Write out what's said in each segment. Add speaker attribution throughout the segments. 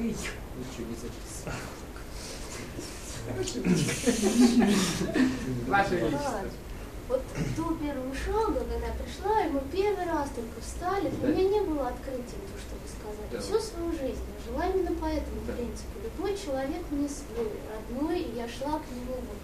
Speaker 1: Ничего не записывал. Ваша
Speaker 2: Николаевич, Вот до первого шага, когда я пришла, и мы первый раз только встали, для меня не было открытием то, что вы сказали.
Speaker 1: Да.
Speaker 2: Всю свою жизнь я жила именно по этому
Speaker 1: Да.
Speaker 2: принципу. Любой человек мне свой, родной, и я шла к нему вот.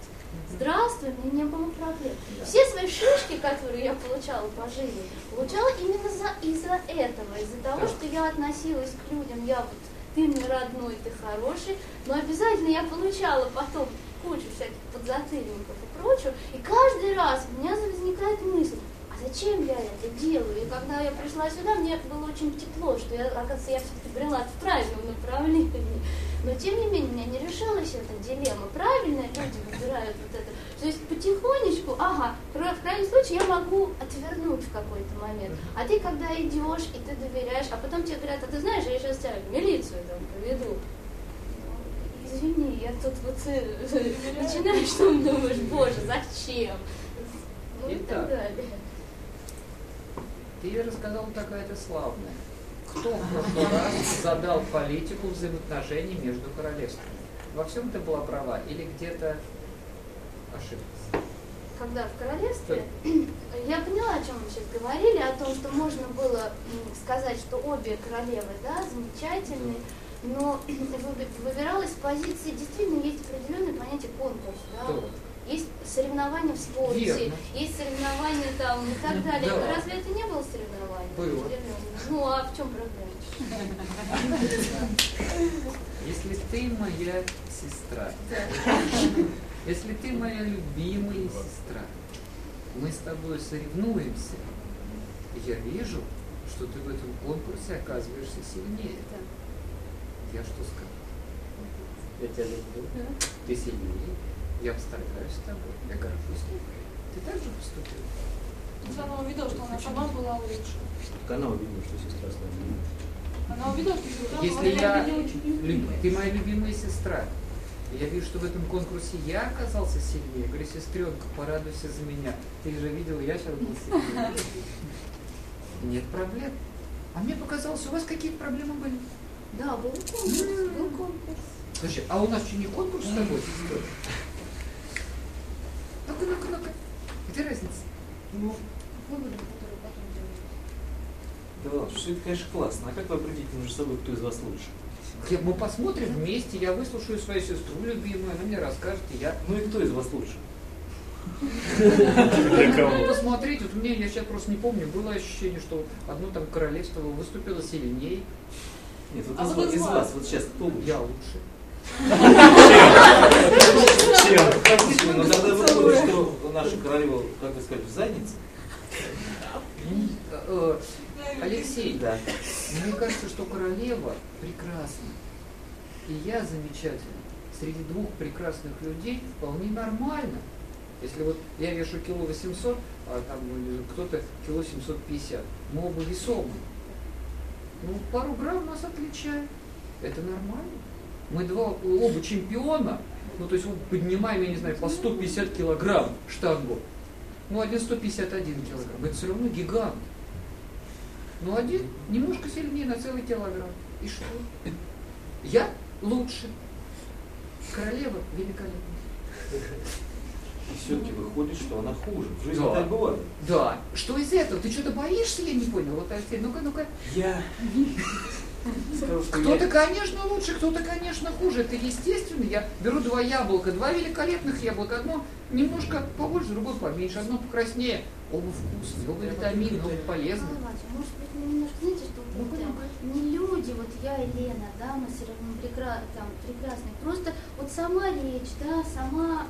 Speaker 2: Здравствуй, мне не было проблем. Все свои шишки, которые я получала по жизни, получала именно за, из-за этого, из-за того,
Speaker 1: Да.
Speaker 2: что я относилась к людям, я вот, ты мне родной, ты хороший, но обязательно я получала потом кучу всяких подзатыльников и прочего, и каждый раз у меня возникает мысль, а зачем я это делаю? И когда я пришла сюда, мне было очень тепло, что я, оказывается, я все-таки брела в правильном направлении. Но тем не менее, меня не решилась эта дилемма. Правильно люди выбирают вот это. То есть потихонечку, ага, в крайнем случае я могу отвернуть в какой-то момент. А ты когда идешь, и ты доверяешь, а потом тебе говорят, а ты знаешь, я сейчас тебя в милицию там поведу. Извини, я тут вот э, начинаешь, что думаешь, боже, зачем? Ну и так
Speaker 1: Итак.
Speaker 2: далее.
Speaker 1: Ты рассказала такая-то славная. Кто в прошлый раз задал политику взаимоотношений между королевствами? Во всем ты была права или где-то ошиблась?
Speaker 2: когда в королевстве, я поняла, о чем вы сейчас говорили, о том, что можно было сказать, что обе королевы, да, замечательные, но выби- выбиралась позиции, действительно есть определенное понятие конкурс, да, вот. есть соревнования в спорте,
Speaker 1: Верно.
Speaker 2: есть соревнования там и так далее.
Speaker 1: Да.
Speaker 2: Разве это не было соревнований?
Speaker 1: Было.
Speaker 2: Ну а в чем проблема?
Speaker 1: Если ты моя сестра, если ты моя любимая сестра, мы с тобой соревнуемся, я вижу, что ты в этом конкурсе оказываешься сильнее. Я что скажу? Я тебя люблю, ты сильнее, я восторгаюсь тобой, я горжусь тобой. Ты так же поступил?
Speaker 3: Она увидела, что она сама была лучше.
Speaker 4: Так она увидела, что сестра слабее.
Speaker 3: Она увидела, что сестра
Speaker 1: Если я, люб- ты моя любимая сестра, я вижу, что в этом конкурсе я оказался сильнее, я говорю, сестренка, порадуйся за меня. Ты же видел, я сейчас был сильнее. Нет проблем. А мне показалось, у вас какие-то проблемы были.
Speaker 2: Да, был конкурс, был конкурс.
Speaker 1: Слушай, а у нас что, не конкурс с тобой, сестра? Ну-ка, ну-ка, ну-ка. Где разница?
Speaker 4: Ну,
Speaker 2: Выборы, которые потом делают.
Speaker 4: да ладно, что это, конечно, классно. А как вы определите между собой, кто из вас лучше?
Speaker 1: Я- Мы посмотрим вместе, я выслушаю свою сестру любимую, она мне расскажет, и я
Speaker 4: Ну и кто из вас лучше?
Speaker 1: Ну, посмотреть, вот мне, я сейчас просто не помню, было ощущение, что одно там королевство выступило сильнее,
Speaker 4: Нет, вот
Speaker 3: А
Speaker 4: из,
Speaker 3: вот
Speaker 4: вас, вот сейчас кто лучше?
Speaker 1: я лучше.
Speaker 4: Чем? Ну тогда выходит, что наша королева, как бы сказать, в заднице.
Speaker 1: Алексей,
Speaker 4: Да.
Speaker 1: мне кажется, что королева прекрасна. И я замечательна. Среди двух прекрасных людей вполне нормально. Если вот я вешу кило 800, а там кто-то кило 750, мы оба весомы. Ну, пару грамм нас отличает. Это нормально. Мы два оба чемпиона, ну, то есть вот поднимаем, я не знаю, по 150 килограмм штангу. Ну, один 151 килограмм. Это все равно гигант. Ну, один немножко сильнее на целый килограмм. И что? Я лучше. Королева великолепна.
Speaker 4: И все-таки выходит, что она хуже. В жизни
Speaker 1: Да.
Speaker 4: так бывает.
Speaker 1: Да. Что из этого? Ты что-то боишься, я не понял. Вот, Алексей, ну-ка, ну-ка.
Speaker 4: Я
Speaker 1: Кто-то, конечно, лучше, кто-то, конечно, хуже. Это естественно. Я беру два яблока, два великолепных яблока. Одно немножко побольше, другое поменьше. Одно покраснее. Оба вкусные, оба витамины, оба полезные.
Speaker 2: Иванович, может быть, мы немножко, знаете, что не люди, вот я и Лена, да, мы все равно прекра- там, прекрасные. Просто вот сама речь, да, сама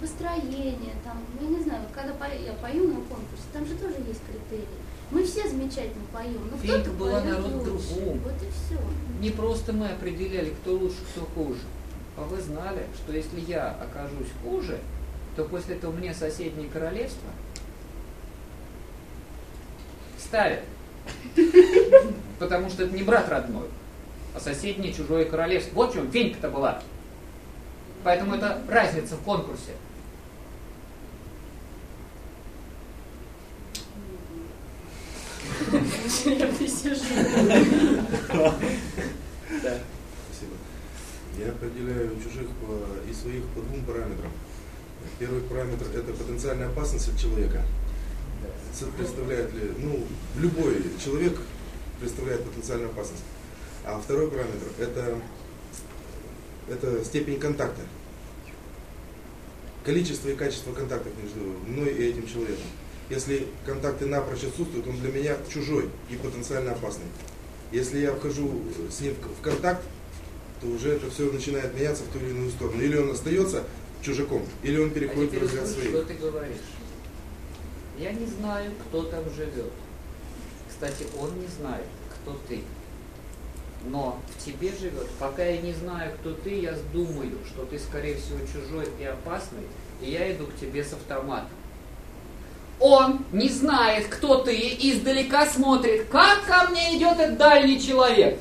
Speaker 2: построение, там, я не знаю, когда по- я пою на конкурсе, там же тоже есть критерии. Мы все замечательно поем, но кто-то
Speaker 1: была народ другом.
Speaker 2: Вот и все.
Speaker 1: Не просто мы определяли, кто лучше, кто хуже. А вы знали, что если я окажусь хуже, то после этого мне соседнее королевство ставят. Потому что это не брат родной, а соседнее чужое королевство. Вот в чем фенька-то была. Поэтому это разница в конкурсе.
Speaker 3: Я присижу.
Speaker 4: Спасибо.
Speaker 5: определяю чужих и своих по двум параметрам. Первый параметр – это потенциальная опасность от человека. Представляет ли, ну, любой человек представляет потенциальную опасность. А второй параметр – это, это степень контакта. Количество и качество контактов между мной и этим человеком. Если контакты напрочь отсутствуют, он для меня чужой и потенциально опасный. Если я вхожу с ним в контакт, то уже это все начинает меняться в ту или иную сторону. Или он остается чужаком, или он
Speaker 1: А
Speaker 5: переходит в
Speaker 1: теперь
Speaker 5: разряд своих.
Speaker 1: что ты говоришь. Я не знаю, кто там живет. Кстати, он не знает, кто ты. Но в тебе живет. Пока я не знаю, кто ты, я думаю, что ты, скорее всего, чужой и опасный, и я иду к тебе с автоматом. Он не знает, кто ты, и издалека смотрит, как ко мне идет этот дальний человек.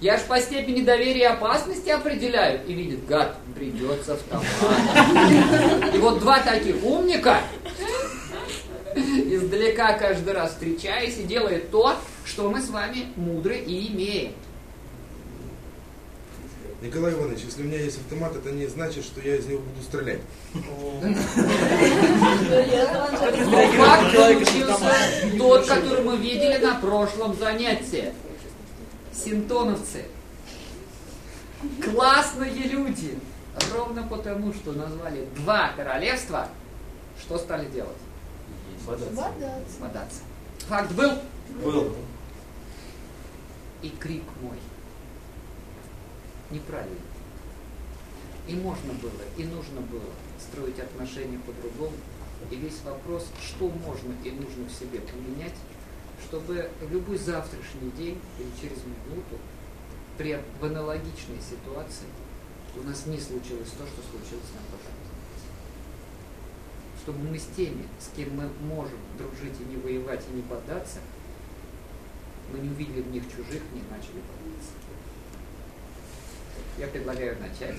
Speaker 1: Я ж по степени доверия и опасности определяю. И видит, гад, придет с автоматом. И вот два таких умника издалека каждый раз встречаясь и делает то, что мы с вами мудро и имеем.
Speaker 5: Николай Иванович, если у меня есть автомат, это не значит, что я из него буду стрелять.
Speaker 1: Факт получился тот, который мы видели на прошлом занятии. Синтоновцы. Классные люди. Ровно потому, что назвали два королевства, что стали делать?
Speaker 2: Бодаться.
Speaker 1: Бодаться. Факт был
Speaker 4: Был.
Speaker 1: и крик мой. Неправильно. И можно было, и нужно было строить отношения по-другому. И весь вопрос, что можно и нужно в себе поменять, чтобы любой завтрашний день или через минуту при в аналогичной ситуации у нас не случилось то, что случилось на прошлом. Чтобы мы с теми, с кем мы можем дружить и не воевать, и не поддаться, мы не увидели в них чужих, не начали бояться. Я предлагаю начать.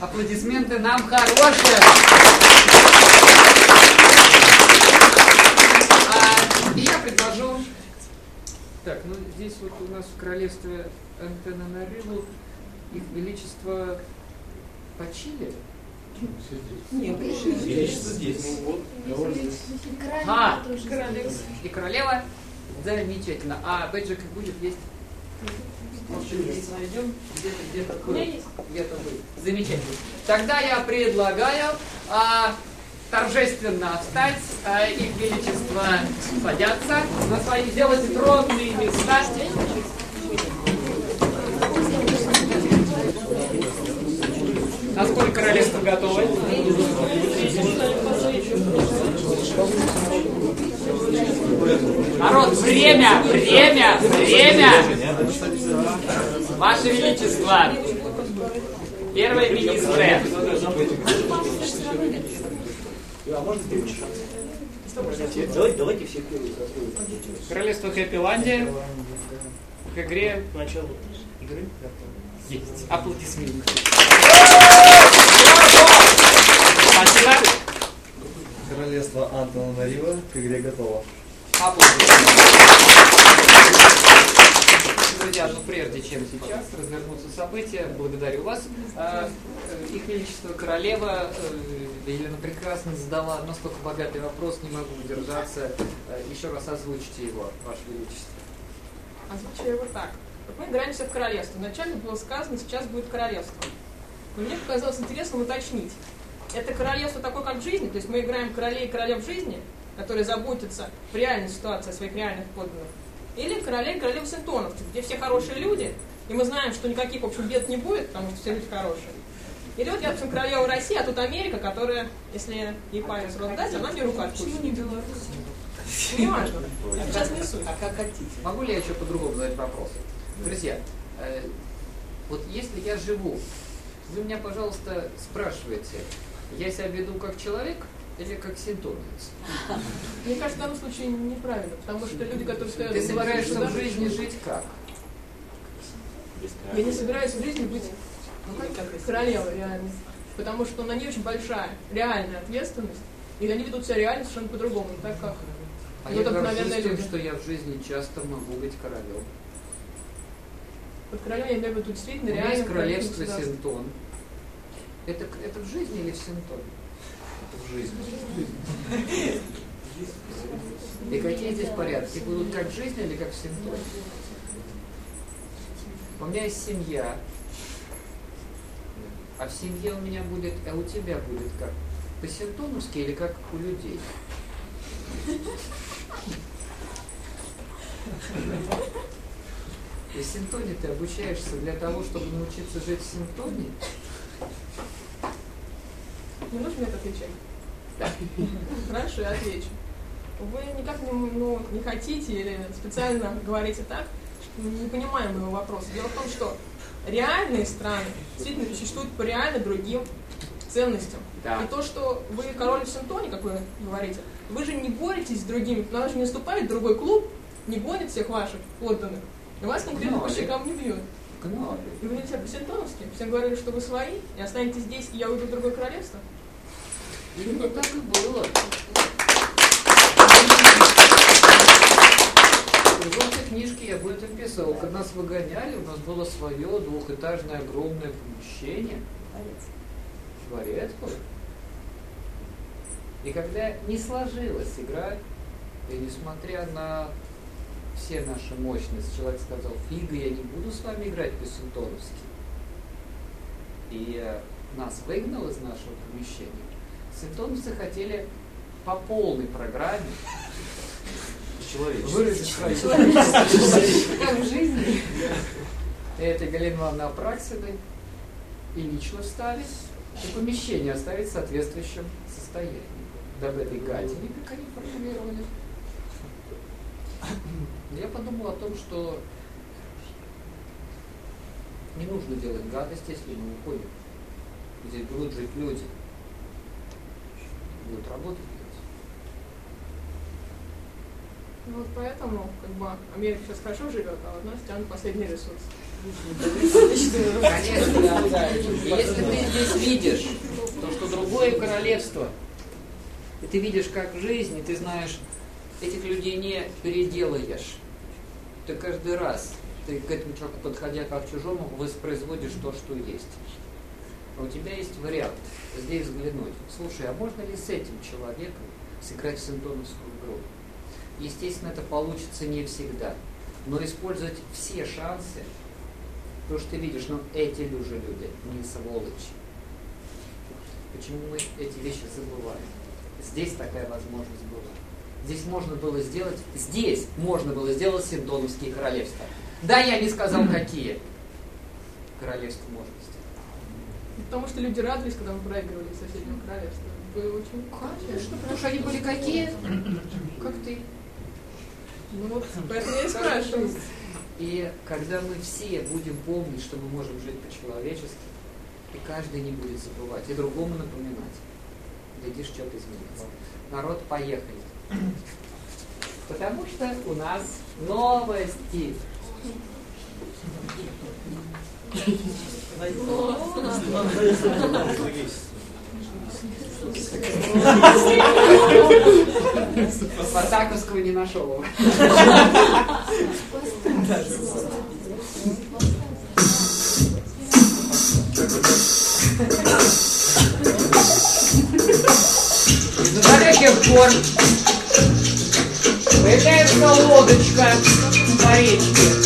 Speaker 1: Аплодисменты нам хорошие. А, и я предложу. Так, ну здесь вот у нас в королевстве Антананарилу их величество почили.
Speaker 4: Величество здесь.
Speaker 1: А, и королева. Замечательно. А бэджик будет есть? Здесь найдем. Где-то, где-то
Speaker 3: есть.
Speaker 1: Где-то был. Замечательно. Тогда я предлагаю а, торжественно встать, а, их величество садятся на свои, сделать тронные места. Насколько королевство готово? Народ, время, время, время! Ваше Величество! Первые министры!
Speaker 6: Давайте, давайте всех
Speaker 1: Королевство Хэппиландия к игре
Speaker 6: Начало.
Speaker 1: игры есть. Аплодисменты. Спасибо.
Speaker 7: Королевство Антона Нарива к игре готово.
Speaker 1: Друзья, ну прежде чем сейчас развернутся события, благодарю вас. А, э, Их Величество Королева э, Елена прекрасно задала настолько богатый вопрос, не могу удержаться. Э, Еще раз озвучите его, Ваше Величество.
Speaker 3: Озвучиваю его так. Мы играемся в королевство. Вначале было сказано, сейчас будет королевство. Но мне показалось интересным уточнить. Это королевство такое, как в жизни, то есть мы играем королей и королев жизни, которые заботятся в реальной ситуации о своих реальных подданных. Или королей и королев синтоновцев, где все хорошие люди, и мы знаем, что никаких, в общем, бед не будет, потому что все люди хорошие. Или вот я, допустим, королева России, а тут Америка, которая, если ей палец раздать, она мне руку откусит. Почему не Беларусь? Не важно. Сейчас не суть.
Speaker 6: А как хотите.
Speaker 1: Могу ли я еще по-другому задать вопрос? Друзья, э, вот если я живу, вы меня, пожалуйста, спрашиваете, я себя веду как человек или как синтоновец?
Speaker 3: Мне кажется, в данном случае неправильно, потому что люди, которые стоят...
Speaker 1: Ты собираешься в жизни жить как?
Speaker 3: Я не собираюсь в жизни быть королевой реально. Потому что на ней очень большая реальная ответственность. И они ведут себя реально совершенно по-другому, не так как
Speaker 1: А я горжусь
Speaker 3: обыкновенные
Speaker 1: тем, что я в жизни часто могу быть королем.
Speaker 3: Под королем я имею в виду действительно
Speaker 1: У меня
Speaker 3: реально
Speaker 1: есть королевство. Синтон. Это, это в жизни или в Синтоне? Это в жизни. И какие здесь порядки? Будут как в жизни или как в Синтоне? У меня есть семья. А в семье у меня будет, а у тебя будет как? По-синтоновски или как у людей? И в синтоне ты обучаешься для того, чтобы научиться жить в синтоне?
Speaker 3: Не нужно это отвечать? Хорошо, я отвечу. Вы никак не, ну, не хотите или специально говорите так, не понимаем моего вопроса. Дело в том, что реальные страны действительно существуют по реально другим ценностям.
Speaker 1: Да.
Speaker 3: И то, что вы король в Синтоне, как вы говорите, вы же не боретесь с другими, потому что не наступает другой клуб, не гонит всех ваших подданных, и вас конкретно по
Speaker 1: Гнали.
Speaker 3: щекам не бьет.
Speaker 1: Гнали.
Speaker 3: И вы нельзя по-синтоновски. Всем говорили, что вы свои, и останетесь здесь, и я уйду в другое королевство.
Speaker 1: Именно так и было. В желтой книжке я об этом писал. Когда нас выгоняли, у нас было свое двухэтажное огромное помещение. Дворец был. И когда не сложилась игра, и несмотря на все наши мощности, человек сказал, фига, я не буду с вами играть по-синтоновски. И э, нас выгнал из нашего помещения. Синтоновцы хотели по полной программе выразить свою как в жизни. И это Галина Ивановна Апраксиной и лично вставить, и помещение оставить в соответствующем состоянии. Дабы этой гадине, как они формулировали. Я подумал о том, что не нужно делать гадость, если мы уходим. Здесь будут жить люди. Будут работать.
Speaker 3: Ну вот поэтому, как бы, Америка сейчас хорошо живет, а вот нас тянут последний ресурс.
Speaker 1: Конечно. Если ты здесь видишь то, что другое королевство, и ты видишь, как в жизни, ты знаешь, этих людей не переделаешь. Ты каждый раз, ты к этому человеку, подходя как к чужому, воспроизводишь то, что есть. А у тебя есть вариант здесь взглянуть. Слушай, а можно ли с этим человеком сыграть в синтоновскую игру? Естественно, это получится не всегда. Но использовать все шансы, потому что ты видишь, ну эти люди, люди не сволочи. Почему мы эти вещи забываем? Здесь такая возможность была. Здесь можно было сделать, здесь можно было сделать синтоновские королевства. Да, я не сказал, какие королевства можно сделать.
Speaker 3: Потому что люди радовались, когда мы проигрывали из соседнего королевства. Было очень
Speaker 1: Конечно, потому что они были какие? Как ты.
Speaker 3: Ну вот, поэтому я и спрашиваю.
Speaker 1: И когда мы все будем помнить, что мы можем жить по-человечески, и каждый не будет забывать, и другому напоминать, глядишь, что-то изменится. Народ, поехали. Потому что у нас новости. Спартаковского не нашел. Из далеких гор появляется лодочка по речке.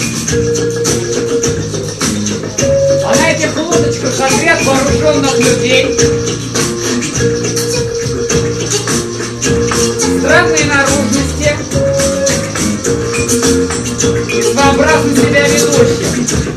Speaker 1: Отряд вооруженных людей. Странной наружности. Своеобразно себя ведущих.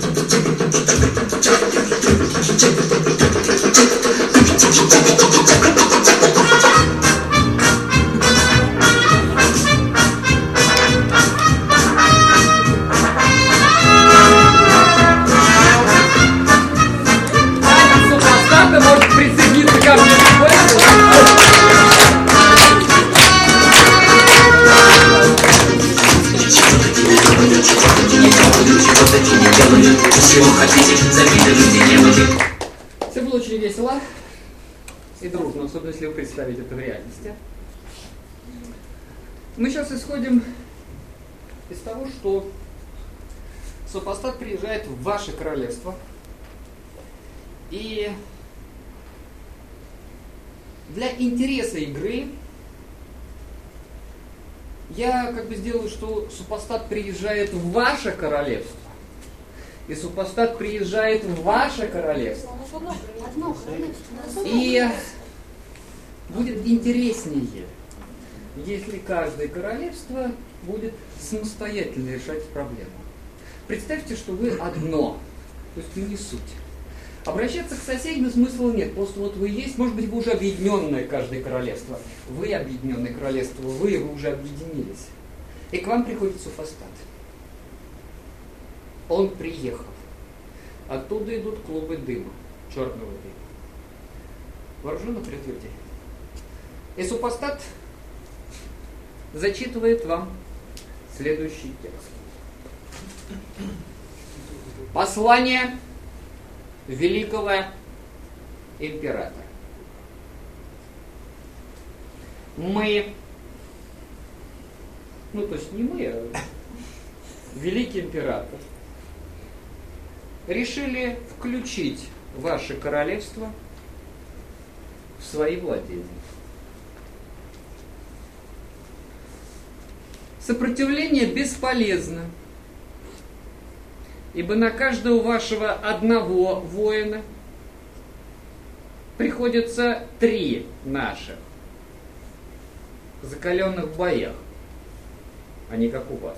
Speaker 1: Представите это в реальности. Мы сейчас исходим из того, что супостат приезжает в ваше королевство и для интереса игры я как бы сделаю, что супостат приезжает в ваше королевство. И супостат приезжает в ваше королевство. И будет интереснее, если каждое королевство будет самостоятельно решать проблему. Представьте, что вы одно, то есть вы не суть. Обращаться к соседям смысла нет. Просто вот вы есть, может быть, вы уже объединенное каждое королевство. Вы объединенное королевство, вы, вы уже объединились. И к вам приходит суфостат. Он приехал. Оттуда идут клубы дыма, черного дыма. Вооруженных предупреждений. И супостат зачитывает вам следующий текст. Послание великого императора. Мы, ну то есть не мы, а великий император, решили включить ваше королевство в свои владения. Сопротивление бесполезно, ибо на каждого вашего одного воина приходится три наших, закаленных в боях, а не как у вас.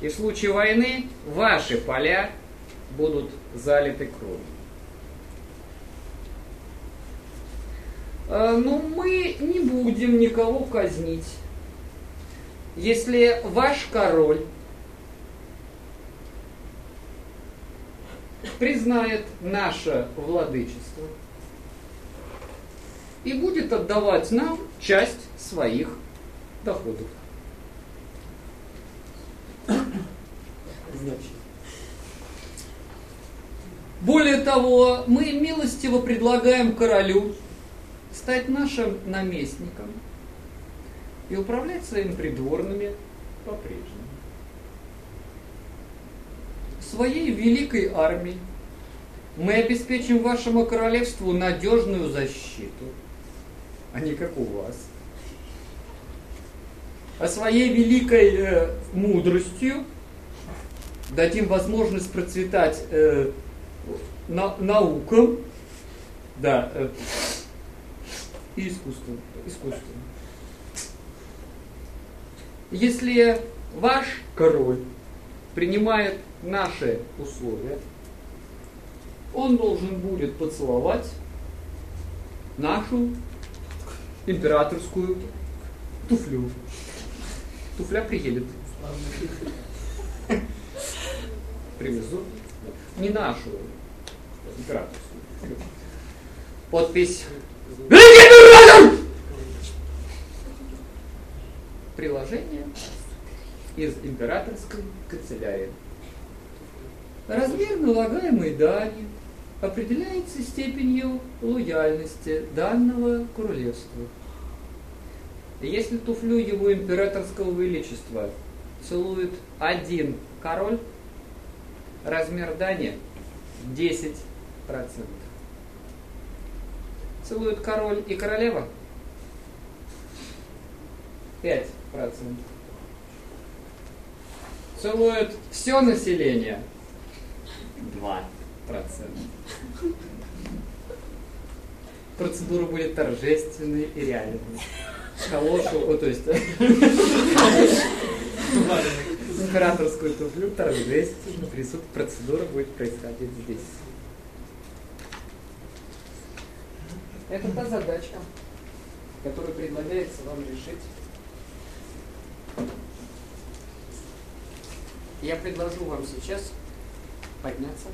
Speaker 1: И в случае войны ваши поля будут залиты кровью. Но ну, мы не будем никого казнить. Если ваш король признает наше владычество и будет отдавать нам часть своих доходов. Более того, мы милостиво предлагаем королю стать нашим наместником и управлять своими придворными по-прежнему. Своей великой армией мы обеспечим вашему королевству надежную защиту, а не как у вас. А своей великой э, мудростью дадим возможность процветать э, на, наукам, да, э, и искусством, искусством. Если ваш король принимает наши условия, он должен будет поцеловать нашу императорскую туфлю. Туфля приедет. Привезут. Не нашу императорскую. Подпись. Приложение из императорской канцелярии. Размер налагаемой дани определяется степенью лояльности данного королевства. Если туфлю его императорского величества целует один король, размер дани 10%. Целует король и королева 5%. Целует все население 2%. Процедура будет торжественной и реальной. Калошу, о, то есть императорскую туфлю торжественно присутствует, процедура будет происходить здесь. Это та задачка, которую предлагается вам решить. Я предложу вам сейчас подняться.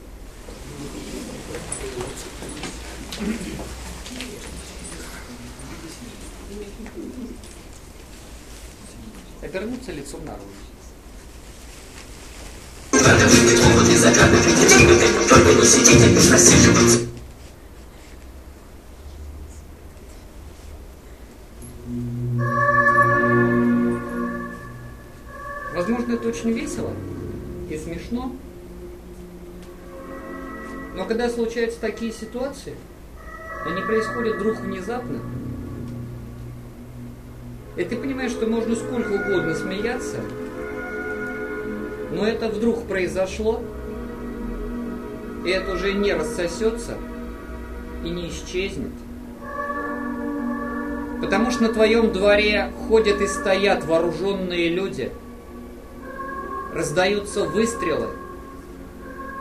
Speaker 1: Обернуться лицом наружу. Только не сидите, рассиживаться. Когда случаются такие ситуации, они происходят вдруг внезапно, и ты понимаешь, что можно сколько угодно смеяться, но это вдруг произошло, и это уже не рассосется и не исчезнет. Потому что на твоем дворе ходят и стоят вооруженные люди, раздаются выстрелы,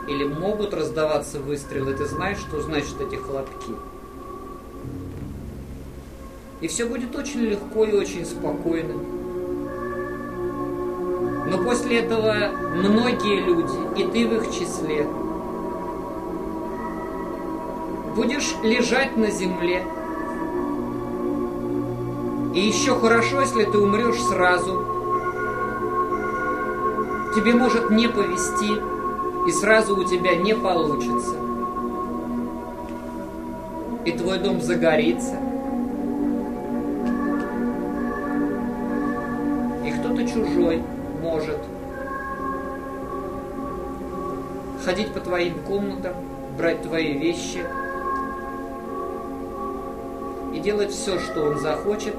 Speaker 1: или могут раздаваться выстрелы, ты знаешь, что значит эти хлопки. И все будет очень легко и очень спокойно. Но после этого многие люди, и ты в их числе, будешь лежать на земле. И еще хорошо, если ты умрешь сразу. Тебе может не повезти, и сразу у тебя не получится. И твой дом загорится. И кто-то чужой может ходить по твоим комнатам, брать твои вещи и делать все, что он захочет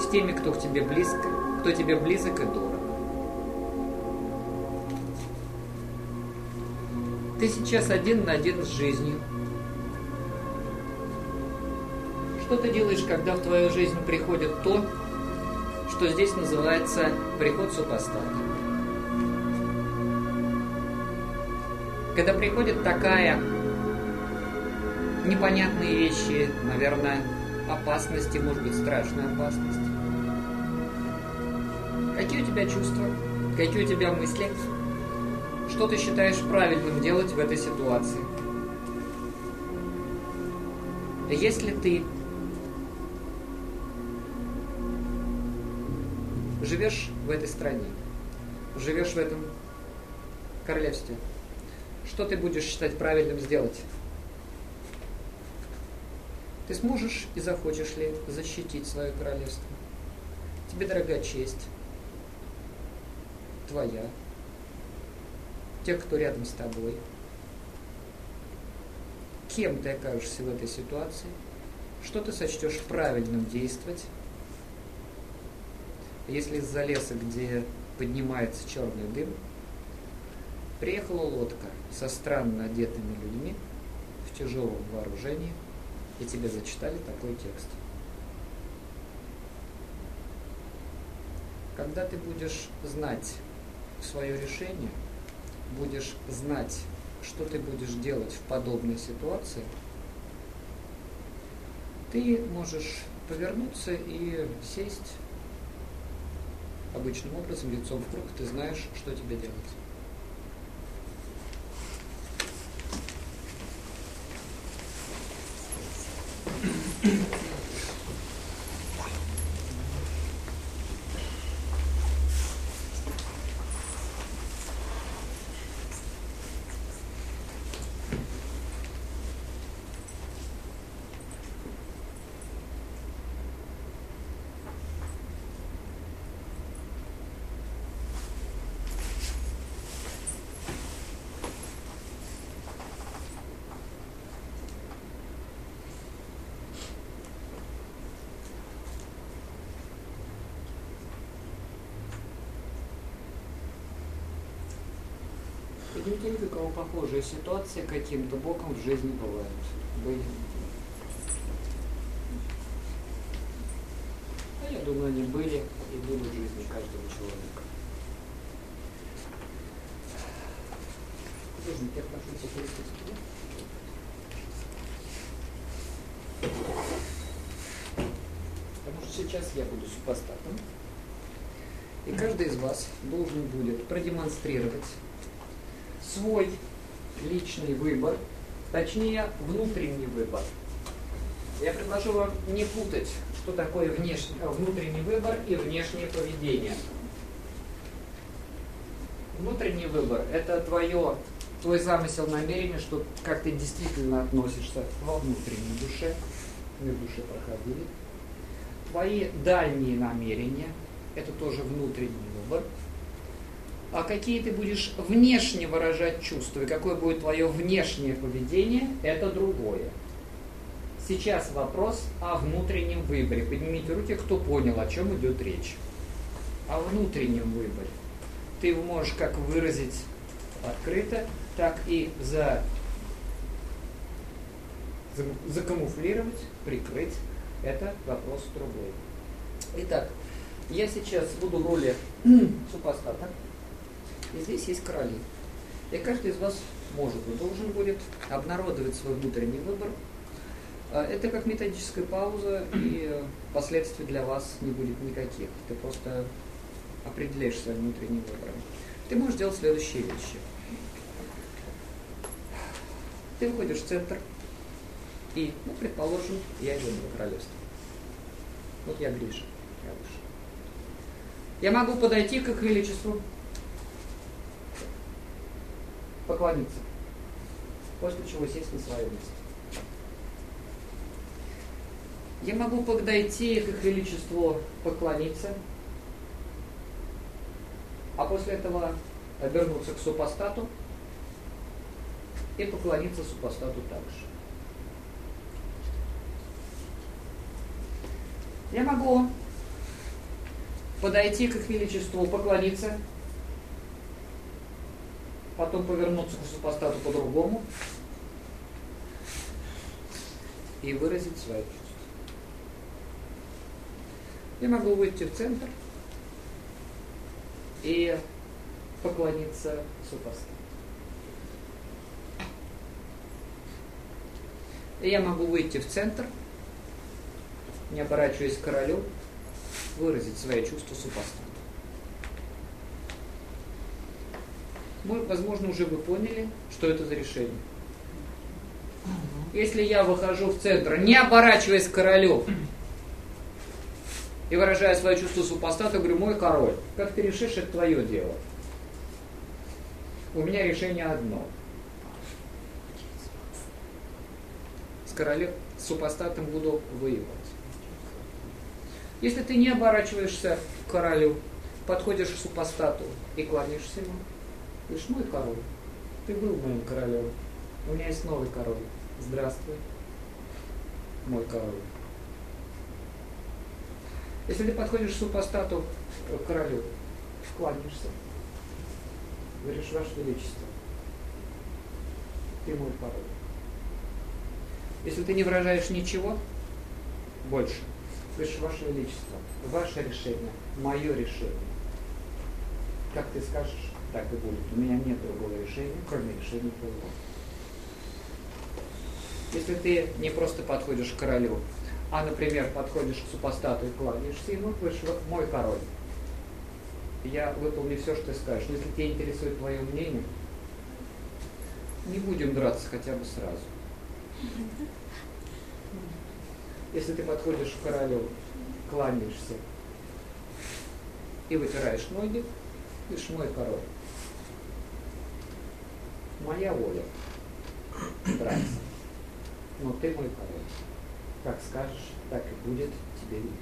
Speaker 1: с теми, кто к тебе близко, кто тебе близок и дорог. Ты сейчас один на один с жизнью. Что ты делаешь, когда в твою жизнь приходит то, что здесь называется приход супостата? Когда приходит такая непонятные вещи, наверное, опасности, может быть, страшная опасность. Какие у тебя чувства? Какие у тебя мысли? Что ты считаешь правильным делать в этой ситуации? Если ты живешь в этой стране, живешь в этом королевстве, что ты будешь считать правильным сделать? Ты сможешь и захочешь ли защитить свое королевство? Тебе дорога честь, твоя, тех, кто рядом с тобой. Кем ты окажешься в этой ситуации? Что ты сочтешь правильным действовать? Если из-за леса, где поднимается черный дым, приехала лодка со странно одетыми людьми в тяжелом вооружении, и тебе зачитали такой текст. Когда ты будешь знать свое решение, будешь знать, что ты будешь делать в подобной ситуации, ты можешь повернуться и сесть обычным образом, лицом в круг, ты знаешь, что тебе делать. Похожие ситуации каким-то боком в жизни бывают. Были. А я думаю, они были и будут в жизни каждого человека. Художник, я прошу. Потому что сейчас я буду супостатом. И каждый из вас должен будет продемонстрировать свой личный выбор, точнее внутренний выбор. Я предложу вам не путать, что такое внешний, внутренний выбор и внешнее поведение. Внутренний выбор – это твое, твой замысел, намерение, что как ты действительно относишься во внутренней душе, мы в душе проходили. Твои дальние намерения, это тоже внутренний выбор. А какие ты будешь внешне выражать чувства, и какое будет твое внешнее поведение, это другое. Сейчас вопрос о внутреннем выборе. Поднимите руки, кто понял, о чем идет речь. О внутреннем выборе. Ты его можешь как выразить открыто, так и за, за, закамуфлировать, прикрыть. Это вопрос другой. Итак, я сейчас буду в роли супостата. И здесь есть короли. И каждый из вас может и должен будет обнародовать свой внутренний выбор. А, это как методическая пауза, и последствий для вас не будет никаких. Ты просто определяешь свои внутренние выборы. Ты можешь делать следующие вещи. Ты выходишь в центр, и, ну, предположим, я иду на. Вот я Гриша, я выше. Я могу подойти к их величеству, поклониться, после чего сесть на свое место. Я могу подойти к их величеству, поклониться, а после этого обернуться к супостату и поклониться супостату также. Я могу подойти к их величеству, поклониться, потом повернуться к супостату по-другому и выразить свои чувства. Я могу выйти в центр и поклониться супостату. И я могу выйти в центр, не оборачиваясь к королю, выразить свои чувства супостату. Мы, возможно, уже вы поняли, что это за решение. Если я выхожу в центр, не оборачиваясь к королю, и выражая свое чувство супостата, говорю, мой король, как ты решишь, это твое дело. У меня решение одно. С королем, с супостатом буду воевать. Если ты не оборачиваешься к королю, подходишь к супостату и кланяешься ему, говоришь, мой король, ты был моим королем, у меня есть новый король. Здравствуй, мой король. Если ты подходишь к супостату, к королю, кланяешься, говоришь, Ваше Величество, ты мой король. Если ты не выражаешь ничего больше, говоришь, Ваше Величество, ваше решение, мое решение. Как ты скажешь, так и будет. У меня нет другого решения, кроме решения твоего. Если ты не просто подходишь к королю, а, например, подходишь к супостату и кланяешься говоришь, вот мой король, я выполню все, что ты скажешь. Но если тебя интересует твое мнение, не будем драться хотя бы сразу. Если ты подходишь к королю, кланяешься и вытираешь ноги, говоришь, мой король, моя воля драться, но ты мой король. Как скажешь, так и будет тебе видно.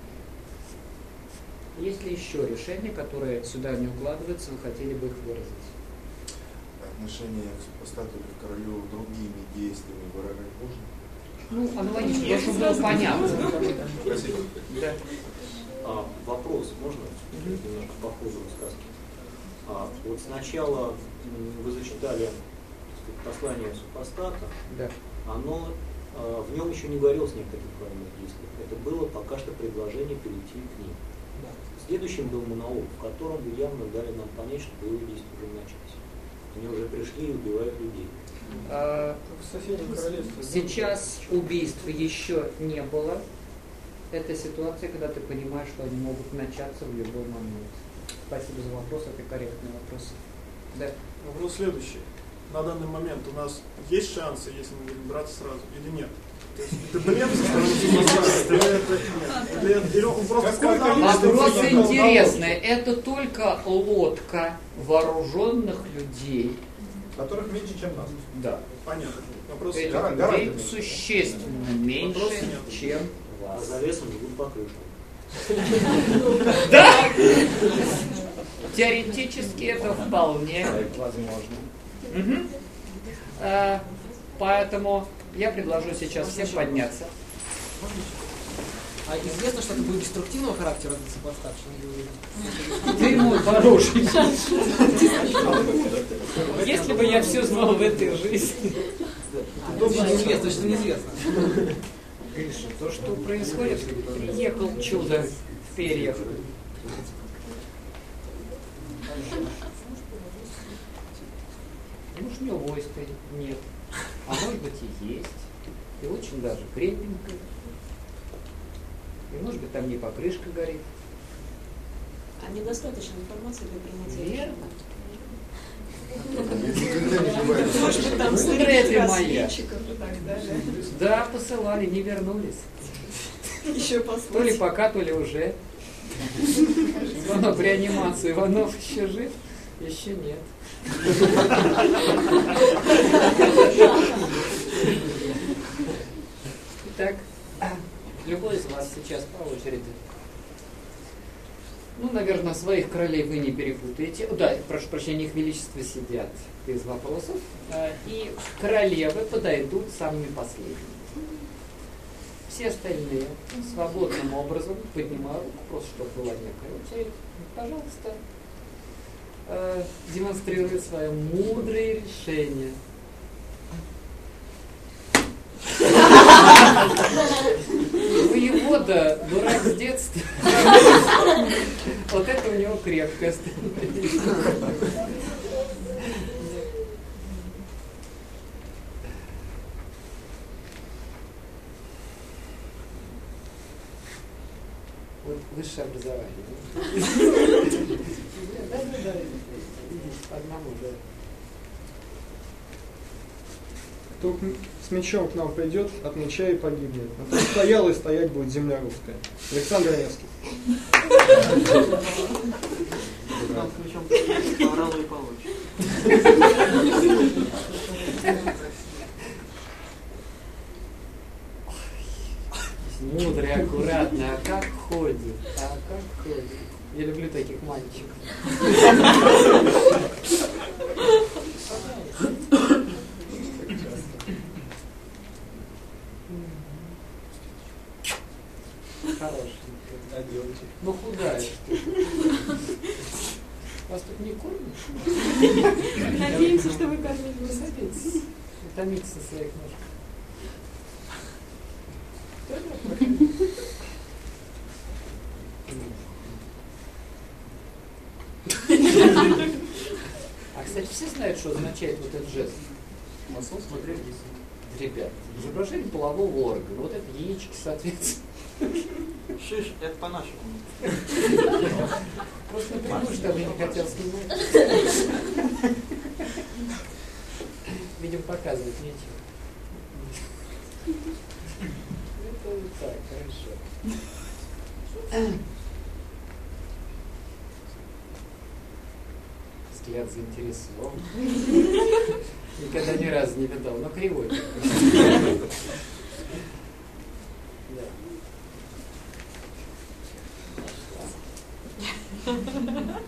Speaker 1: Есть ли еще решения, которые сюда не укладываются, вы хотели бы их выразить?
Speaker 5: Отношение к супостату или к королю другими действиями выражать можно?
Speaker 1: Ну, аналогично, потому что было понятно.
Speaker 5: Спасибо.
Speaker 1: Да.
Speaker 6: А, вопрос, можно?
Speaker 1: Мгм.
Speaker 6: Немножко по ходу рассказки. А, вот сначала вы зачитали послание супостата,
Speaker 1: Да.
Speaker 6: оно а, в нем еще не говорилось ни о каких действиях. Это было пока что предложение перейти к ним. Следующим был монолог, в котором вы явно дали нам понять, что боевые действия уже начались. Они уже пришли и убивают людей.
Speaker 1: А. Сейчас убийств еще не было. Это ситуация, когда ты понимаешь, что они могут начаться в любой момент. Спасибо за вопрос, это корректный вопрос. Да.
Speaker 8: Вопрос следующий. На данный момент у нас есть шансы, если мы будем драться сразу, или нет? Это бред со стороны это
Speaker 1: Вопрос интересный. Только лодка вооруженных людей.
Speaker 9: Которых меньше, чем нас.
Speaker 1: Да.
Speaker 8: Понятно. Вопрос
Speaker 1: Этих людей существенно меньше, чем вас.
Speaker 6: завесам живут по крышам.
Speaker 1: Теоретически это вполне возможно. Мгм. А, Поэтому я предложу сейчас всем подняться.
Speaker 10: А известно, что это будет деструктивного характера, этот сопоставший?
Speaker 1: Ты мой хороший. Если бы я все знал в этой жизни.
Speaker 10: Неизвестно, что неизвестно.
Speaker 1: Гриша, то, что происходит, приехал чудо в перьях. У него войска нет, а может быть и есть, и очень даже крепенькая. И может быть там не покрышка горит.
Speaker 11: А недостаточно информации для принятия
Speaker 1: Верно.
Speaker 11: Может быть, там
Speaker 1: Мудрая
Speaker 11: старичка,
Speaker 1: моя. Да, посылали, не вернулись.
Speaker 11: Еще
Speaker 1: То ли
Speaker 11: послать.
Speaker 1: пока, то ли уже. Звонок в реанимацию. Иванов еще жив? Еще нет. Итак, любой из вас сейчас по очереди. Ну, наверное, своих королей вы не перепутаете. Да, прошу прощения, их величество сидят без вопросов. И королевы подойдут самыми последними. Все остальные свободным образом, поднимая руку, просто чтобы была некая очередь, пожалуйста, э, демонстрирует свое мудрое решение. Воевода, дурак с детства. Вот это у него крепкое высшее образование. Да, да, да. По одному, да.
Speaker 8: Кто к- с мечом к нам придет, от меча и погибнет. А кто стоял и стоять будет земля русская. Александр Невский.
Speaker 10: Там с мячом орал и получше.
Speaker 1: Мудрый, аккуратный, а как ходит, а как ходит. Я люблю таких мальчиков. Хороший. Ну худая. Вас тут не кормят?
Speaker 11: Надеемся, что вы кормите.
Speaker 1: Садитесь. Томитесь на своих ножках. А, кстати, все знают, что означает вот этот жест? Посол смотрел Ребят, изображение полового органа. Вот это яички, соответственно.
Speaker 10: Шиш, это по-нашему.
Speaker 1: Просто напрямую, что я не хотел снимать. Видимо, показывать нечего. Это вот так, хорошо. Взгляд заинтересован. Никогда ни разу не видал, но кривой. такой. Да.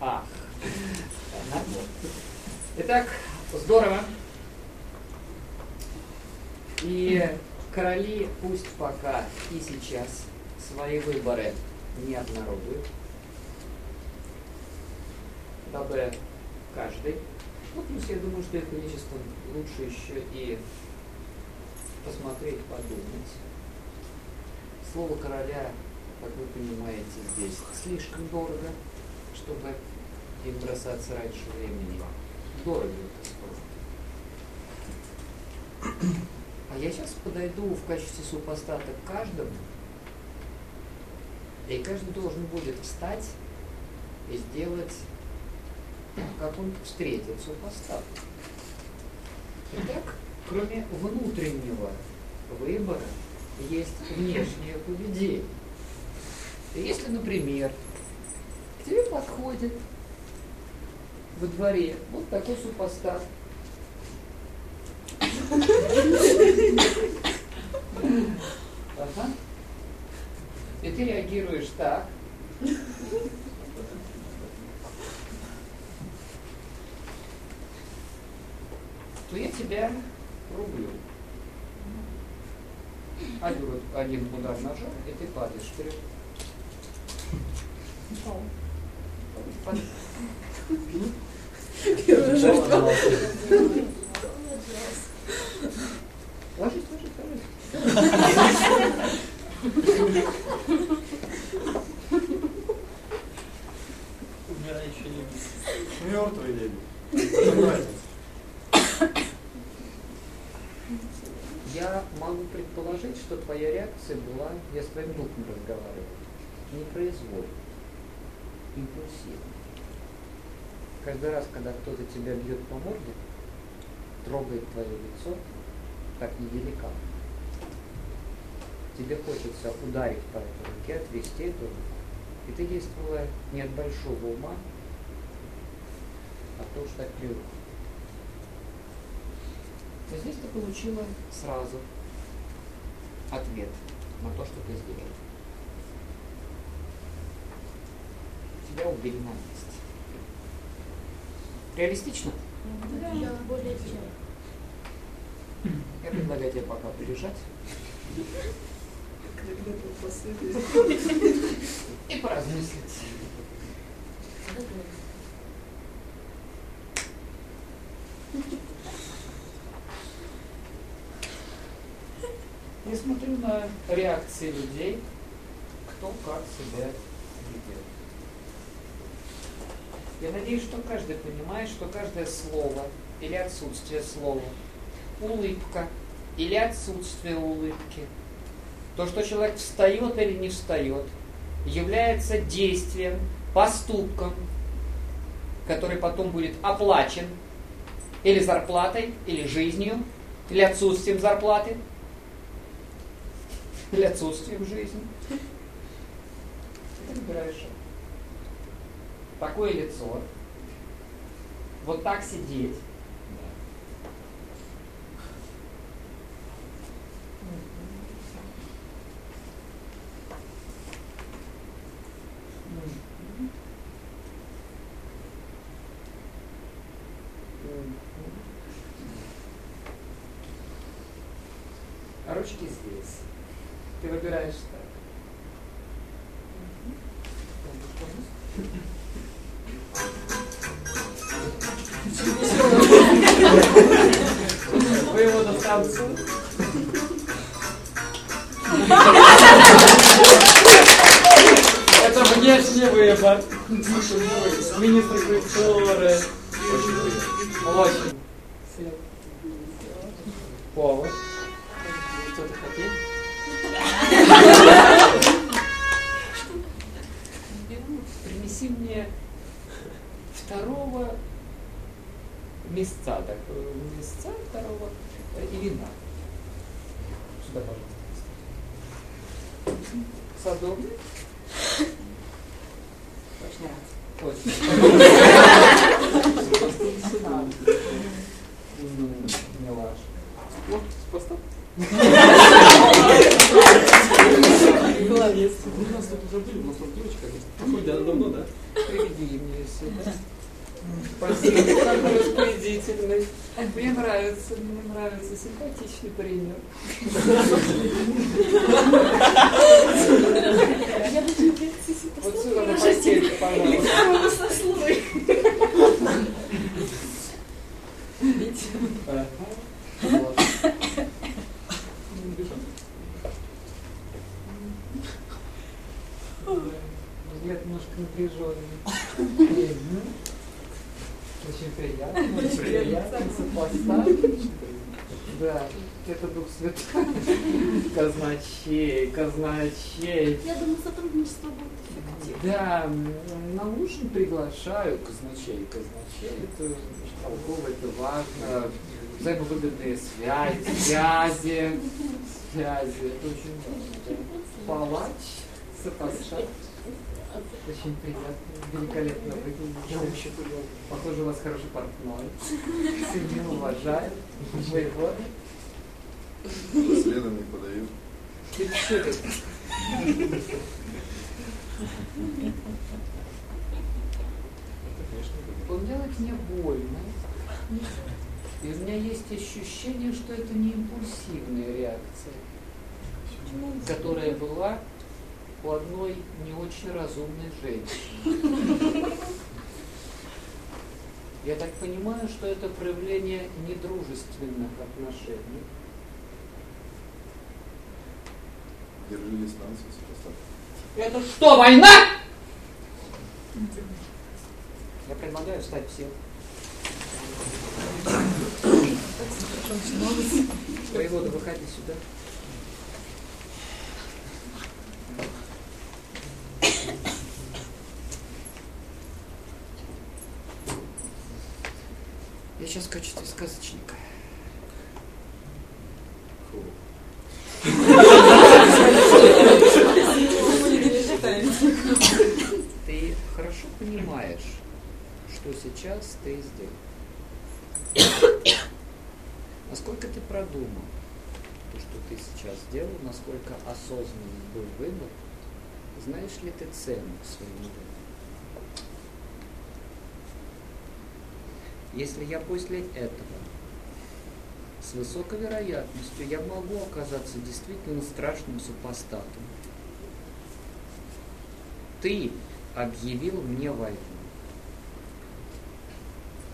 Speaker 1: Ах. Ага. Итак, здорово. И короли пусть пока и сейчас свои выборы не обнародуют, дабы каждый, ну плюс я думаю, что их величество лучше еще и посмотреть, подумать. Слово короля, как вы понимаете, здесь слишком дорого, чтобы им бросаться раньше времени. Дорого это стоит. А я сейчас подойду в качестве супостата к каждому, и каждый должен будет встать и сделать, как он встретил супостата. Итак, кроме внутреннего выбора, есть внешнее поведение. Если, например, к тебе подходит во дворе вот такой супостат, Ага. И ты реагируешь так. то я тебя рублю. Один, один удар ножом, и ты падаешь вперед. Ложись,
Speaker 7: Умирающий лебедь.
Speaker 9: Мертвый лебедь.
Speaker 1: Я могу предположить, что твоя реакция была, я с твоим духом разговаривал, непроизвольно, импульсивно. Каждый раз, когда кто-то тебя бьет по морде, трогает твое лицо, так неделикатно, тебе хочется ударить по этой руке, отвести эту руку. И ты действовала не от большого ума, а то, что так привык. И здесь ты получила сразу ответ на то, что ты сделала. Тебя убили на месте. Реалистично?
Speaker 2: Да, более чем.
Speaker 1: Я предлагаю тебе пока и поразмыслить. Я смотрю на реакции людей, кто как себя ведет. Я надеюсь, что каждый понимает, что каждое слово или отсутствие слова, улыбка или отсутствие улыбки, то, что человек встает или не встает, является действием, поступком, который потом будет оплачен или зарплатой, или жизнью, или отсутствием зарплаты, или отсутствием жизни. Ты выбираешь такое лицо, вот так сидеть. Концу. Это внешний выбор. Министр культуры. Очень. Повод. Что ты хотел? Принеси мне второго места, так, места второго и вина. Сюда, пожалуйста. Садовник. Очень рад. Очень. Ну, Милаш. Вот, спасибо.
Speaker 10: Молодец.
Speaker 7: У нас тут уже были, у нас тут девочка. Проходит давно, да?
Speaker 1: Приведи мне сюда. Спасибо, какой распорядительный. Мне нравится, мне нравится, симпатичный паренек.
Speaker 11: Я даже не представляю.
Speaker 1: Вот сюда на постель, пожалуйста. Ага. Вот. Взгляд немножко напряженный. Очень приятно, очень приятно, сопоставить. Да, это Дух Святой. Казначей, казначей.
Speaker 2: Я думаю, сотрудничество будет эффективно.
Speaker 1: Да, на ужин приглашаю казначей. Казначей это очень толково, это важно. Взаимовыгодные связи, связи, связи. Это очень важно. Палач, сопоставить. Очень приятно, великолепно выглядите. Похоже, у вас хороший портной. Ценю, уважаю. Воевода.
Speaker 9: Следом не подают.
Speaker 1: Ты что это? Он делает мне больно. И у меня есть ощущение, что это не импульсивная реакция, которая была у одной не очень разумной женщины. Я так понимаю, что это проявление недружественных отношений.
Speaker 5: Держи дистанцию, сопоставь.
Speaker 1: Это что, война? Я предлагаю встать всем. Воевода, выходи сюда. Сейчас в качестве сказочника. Ты хорошо понимаешь, что сейчас ты сделал. Насколько ты продумал то, что ты сейчас сделал, насколько осознанный был выбор, знаешь ли ты цену своему выбору? Если я после этого с высокой вероятностью я могу оказаться действительно страшным супостатом, ты объявил мне войну.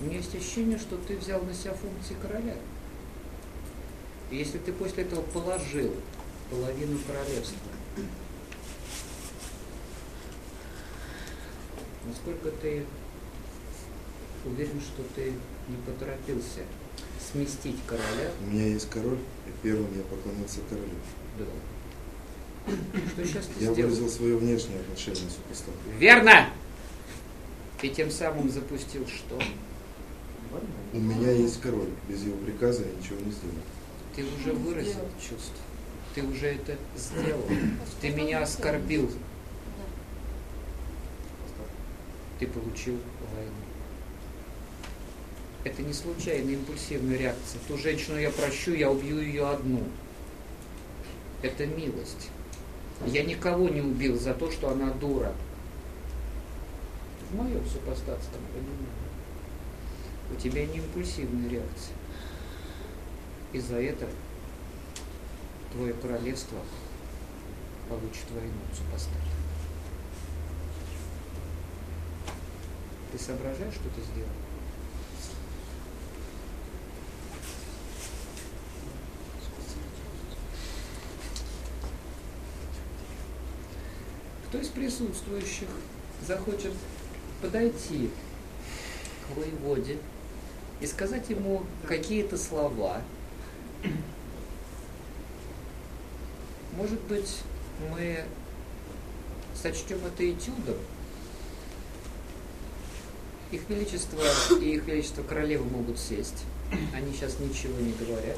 Speaker 1: У меня есть ощущение, что ты взял на себя функции короля. И если ты после этого положил половину королевства, насколько ты уверен, что ты не поторопился сместить короля?
Speaker 5: У меня есть король, и первым я поклонился королю.
Speaker 1: Да. Что сейчас ты
Speaker 5: Я
Speaker 1: сделал?
Speaker 5: выразил свое внешнее отношение к супостату.
Speaker 1: Верно! Ты тем самым запустил что?
Speaker 5: У меня есть король, без его приказа я ничего не сделаю.
Speaker 1: Ты уже выразил чувство. Ты уже это сделал. Ты меня оскорбил. Ты получил войну. Это не случайная импульсивная реакция. Ту женщину я прощу, я убью ее одну. Это милость. Я никого не убил за то, что она дура. В моем супостатском понимании. У тебя не импульсивная реакция. И за это твое королевство получит войну супостат. Ты соображаешь, что ты сделал? Кто из присутствующих захочет подойти к воеводе и сказать ему какие-то слова? Может быть, мы сочтем это этюдом? Их Величество и Их Величество Королевы могут сесть. Они сейчас ничего не говорят.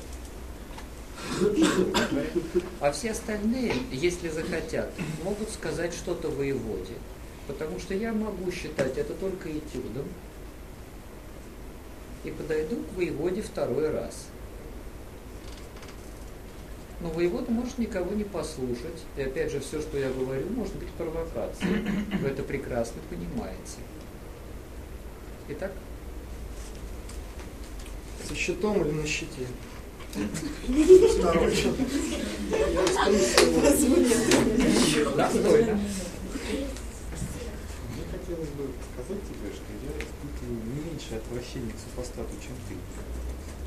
Speaker 1: А все остальные, если захотят, могут сказать что-то воеводе. Потому что я могу считать это только этюдом. И подойду к воеводе второй раз. Но воевода может никого не послушать. И опять же, все, что я говорю, может быть провокацией. Вы это прекрасно понимаете. Итак,
Speaker 10: Со щитом или на щите?
Speaker 8: Второй.
Speaker 1: достойно.
Speaker 12: Мне хотелось бы сказать тебе, что я испытываю не меньше отвращения к супостату, чем ты.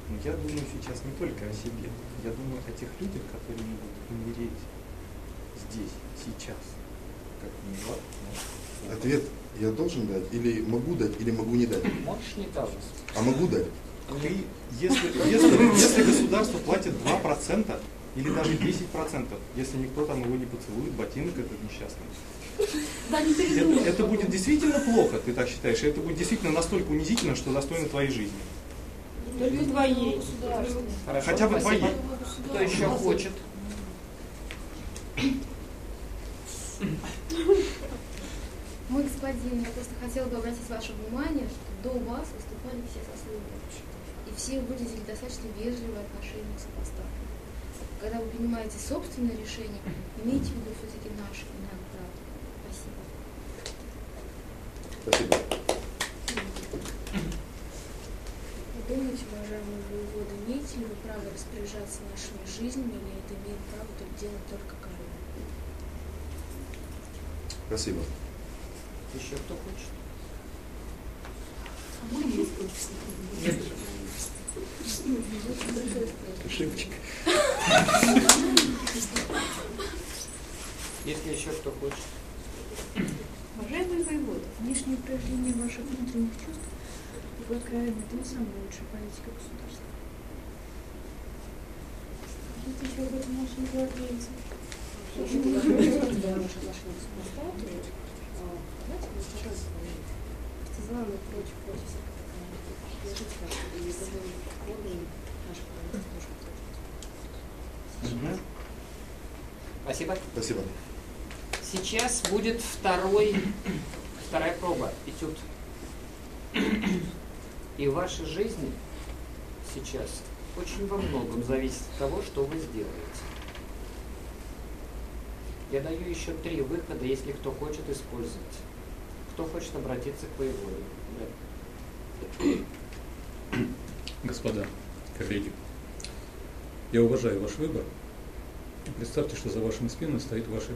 Speaker 12: Но я думаю сейчас не только о себе. Я думаю о тех людях, которые могут умереть здесь, сейчас. Как но-
Speaker 5: Ответ я должен дать, или могу дать, или могу не дать.
Speaker 1: Можешь не так.
Speaker 5: А могу дать.
Speaker 12: Ты, если, если, если государство платит 2% или даже 10%, если никто там его не поцелует, ботинок этот несчастный,
Speaker 11: Да, не
Speaker 12: это,
Speaker 11: передумай.
Speaker 12: это будет действительно плохо, ты так считаешь, это будет действительно настолько унизительно, что достойно твоей жизни.
Speaker 11: Только твоей.
Speaker 1: Хорошо,
Speaker 12: Хотя бы
Speaker 1: спасибо.
Speaker 12: твоей.
Speaker 1: Кто еще хочет?
Speaker 13: Мой господин, я просто хотела бы обратить ваше внимание, что до вас выступали все сословия. Все выразили достаточно вежливое отношение к сопоставу. когда вы принимаете собственное решение, имейте в виду все-таки наше иногда право. Спасибо.
Speaker 5: Спасибо.
Speaker 14: Вы думаете, уважаемые воеводы, имеете ли вы право распоряжаться нашими жизнями, или это имеет право только делать только король?
Speaker 5: Спасибо.
Speaker 1: Еще кто хочет?
Speaker 12: Ошибочка.
Speaker 1: Если еще кто хочет.
Speaker 14: Уважаемый воевода, внешнее проявление ваших внутренних чувств откровенно, это не самая лучшая политика государства.
Speaker 13: Скажите еще об этом.
Speaker 14: Если вы сейчас партизаны против против
Speaker 1: Спасибо.
Speaker 5: Спасибо.
Speaker 1: Сейчас будет второй, вторая проба, этюд. И ваша жизнь сейчас очень во многом зависит от того, что вы сделаете. Я даю еще три выхода, если кто хочет использовать. Кто хочет обратиться к воеводе. Да.
Speaker 15: Господа, коллеги, я уважаю ваш выбор. Представьте, что за вашими спинами стоит ваше